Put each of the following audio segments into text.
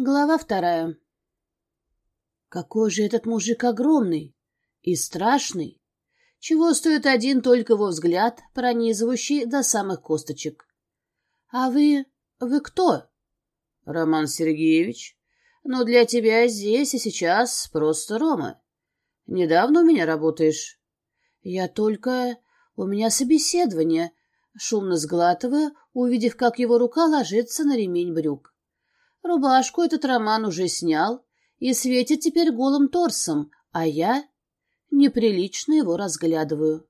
Глава вторая. Какой же этот мужик огромный и страшный! Чего стоит один только его взгляд, пронизывающий до самых косточек. — А вы... вы кто? — Роман Сергеевич. Но для тебя здесь и сейчас просто Рома. Недавно у меня работаешь? — Я только... у меня собеседование, шумно сглатывая, увидев, как его рука ложится на ремень брюк. Рубашку этот Роман уже снял и светит теперь голым торсом, а я неприлично его разглядываю.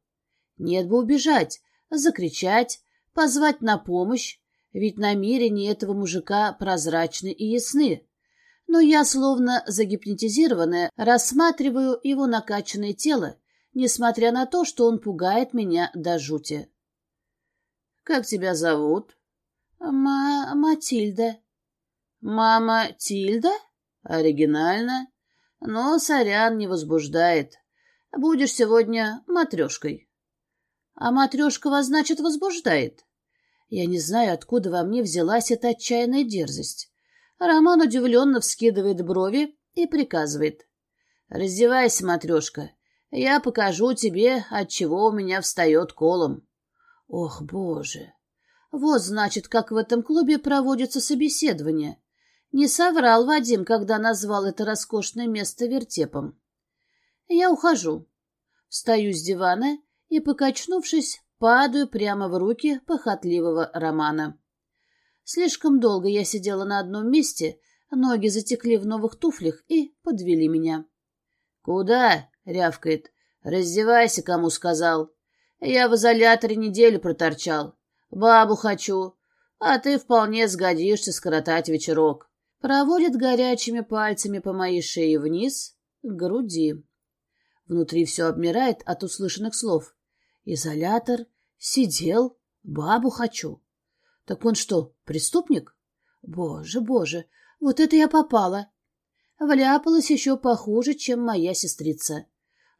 Нет бы убежать, закричать, позвать на помощь, ведь намерения этого мужика прозрачны и ясны. Но я, словно загипнотизированная, рассматриваю его накачанное тело, несмотря на то, что он пугает меня до жути. — Как тебя зовут? — Ма... Матильда. «Мама Тильда? Оригинально. Но сорян не возбуждает. Будешь сегодня матрешкой». «А матрешка вас, значит, возбуждает?» Я не знаю, откуда во мне взялась эта отчаянная дерзость. Роман удивленно вскидывает брови и приказывает. «Раздевайся, матрешка. Я покажу тебе, от чего у меня встает колом». «Ох, боже! Вот, значит, как в этом клубе проводятся собеседования. Не соврал Вадим, когда назвал это роскошное место вертепом. Я ухожу. Встаю с дивана и, покачнувшись, падаю прямо в руки похотливого Романа. Слишком долго я сидела на одном месте, ноги затекли в новых туфлях и подвели меня. «Куда?» — рявкает. «Раздевайся, кому сказал. Я в изоляторе неделю проторчал. Бабу хочу, а ты вполне сгодишься скоротать вечерок» проводит горячими пальцами по моей шее вниз, к груди. Внутри все обмирает от услышанных слов. Изолятор, сидел, бабу хочу. Так он что, преступник? Боже, боже, вот это я попала. Вляпалась еще похуже, чем моя сестрица.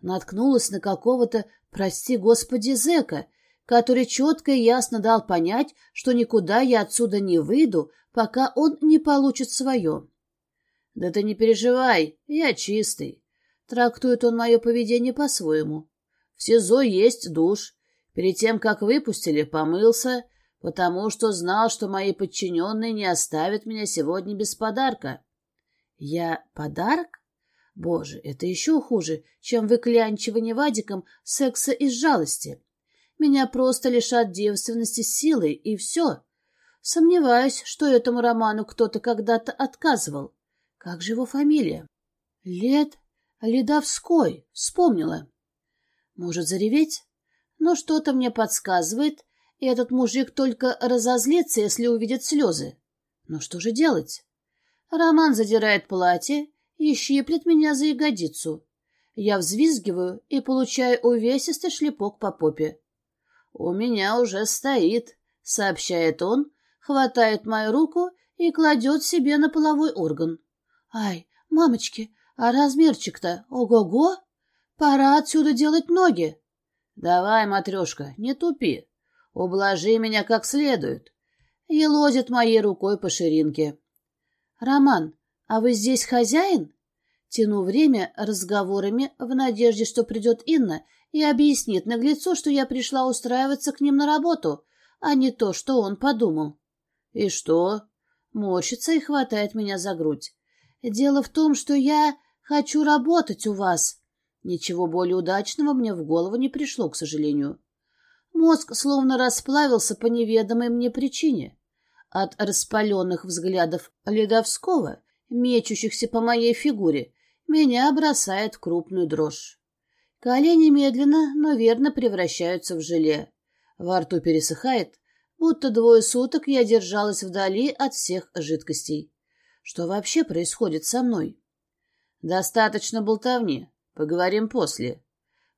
Наткнулась на какого-то, прости господи, зэка, который четко и ясно дал понять, что никуда я отсюда не выйду, пока он не получит свое. — Да ты не переживай, я чистый. Трактует он мое поведение по-своему. В СИЗО есть душ. Перед тем, как выпустили, помылся, потому что знал, что мои подчиненные не оставят меня сегодня без подарка. Я подарок? Боже, это еще хуже, чем выклянчивание Вадиком секса из жалости. Меня просто лишат девственности силой, и все. Сомневаюсь, что этому роману кто-то когда-то отказывал. Как же его фамилия? Лед Ледовской. Вспомнила. Может зареветь? Но что-то мне подсказывает, и этот мужик только разозлится, если увидит слезы. Но что же делать? Роман задирает платье и щиплет меня за ягодицу. Я взвизгиваю и получаю увесистый шлепок по попе. «У меня уже стоит», — сообщает он, хватает мою руку и кладет себе на половой орган. «Ай, мамочки, а размерчик-то ого-го! Пора отсюда делать ноги!» «Давай, матрешка, не тупи, ублажи меня как следует!» И лозит моей рукой по ширинке. «Роман, а вы здесь хозяин?» Тяну время разговорами в надежде, что придет Инна и объяснит наглецу, что я пришла устраиваться к ним на работу, а не то, что он подумал. «И что?» Морщится и хватает меня за грудь. «Дело в том, что я хочу работать у вас». Ничего более удачного мне в голову не пришло, к сожалению. Мозг словно расплавился по неведомой мне причине. От распаленных взглядов Ледовского, мечущихся по моей фигуре, меня бросает крупную дрожь. Колени медленно, но верно превращаются в желе. Во рту пересыхает, будто двое суток я держалась вдали от всех жидкостей. Что вообще происходит со мной? Достаточно болтовни. Поговорим после.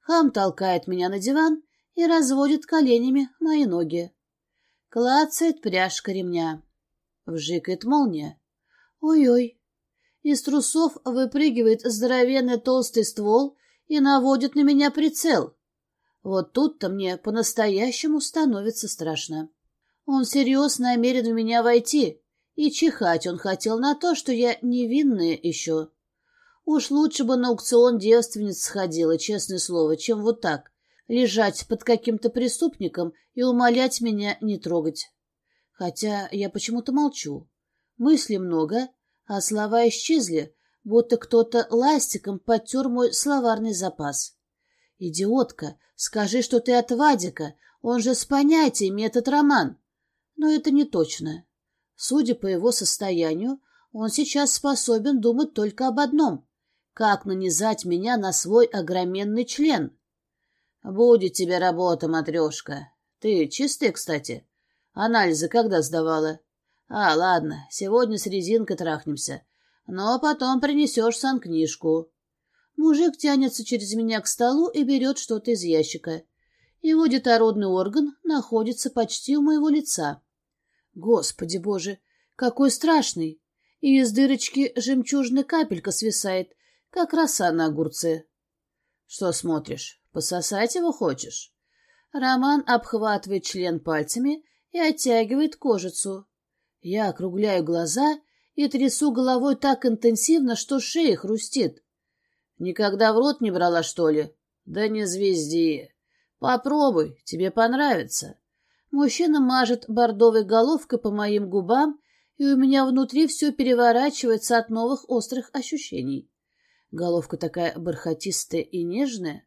Хам толкает меня на диван и разводит коленями мои ноги. Клацает пряжка ремня. Вжикает молния. Ой-ой. Из трусов выпрыгивает здоровенный толстый ствол и наводит на меня прицел. Вот тут-то мне по-настоящему становится страшно. Он всерьез намерен в меня войти, И чихать он хотел на то, что я невинная еще. Уж лучше бы на аукцион девственниц сходила, честное слово, чем вот так, лежать под каким-то преступником и умолять меня не трогать. Хотя я почему-то молчу. Мыслей много, а слова исчезли, будто кто-то ластиком подтер мой словарный запас. «Идиотка, скажи, что ты от Вадика, он же с понятиями этот роман». Но это не точно. Судя по его состоянию, он сейчас способен думать только об одном — как нанизать меня на свой огроменный член. «Будет тебе работа, матрешка. Ты чистый, кстати. Анализы когда сдавала?» «А, ладно, сегодня с резинкой трахнемся. Но потом принесешь санкнижку». Мужик тянется через меня к столу и берет что-то из ящика. Его детородный орган находится почти у моего лица. Господи боже, какой страшный! И из дырочки жемчужная капелька свисает, как роса на огурце. Что смотришь, пососать его хочешь? Роман обхватывает член пальцами и оттягивает кожицу. Я округляю глаза и трясу головой так интенсивно, что шея хрустит. Никогда в рот не брала, что ли? Да не звезди. Попробуй, тебе понравится. Мужчина мажет бордовой головкой по моим губам, и у меня внутри все переворачивается от новых острых ощущений. Головка такая бархатистая и нежная.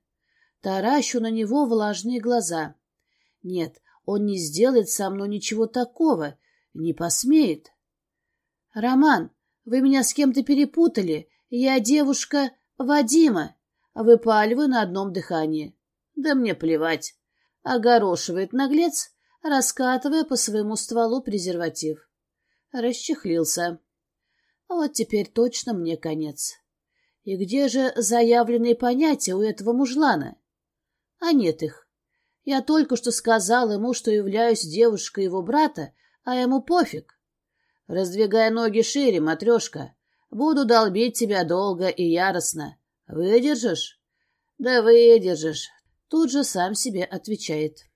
Таращу на него влажные глаза. Нет, он не сделает со мной ничего такого, не посмеет. «Роман, вы меня с кем-то перепутали. Я девушка Вадима». Выпаливаю на одном дыхании. «Да мне плевать». Огорошивает наглец, раскатывая по своему стволу презерватив. Расчехлился. Вот теперь точно мне конец. И где же заявленные понятия у этого мужлана? А нет их. Я только что сказал ему, что являюсь девушкой его брата, а ему пофиг. Раздвигай ноги шире, матрешка. Буду долбить тебя долго и яростно. Выдержишь? Да выдержишь. Тут же сам себе отвечает.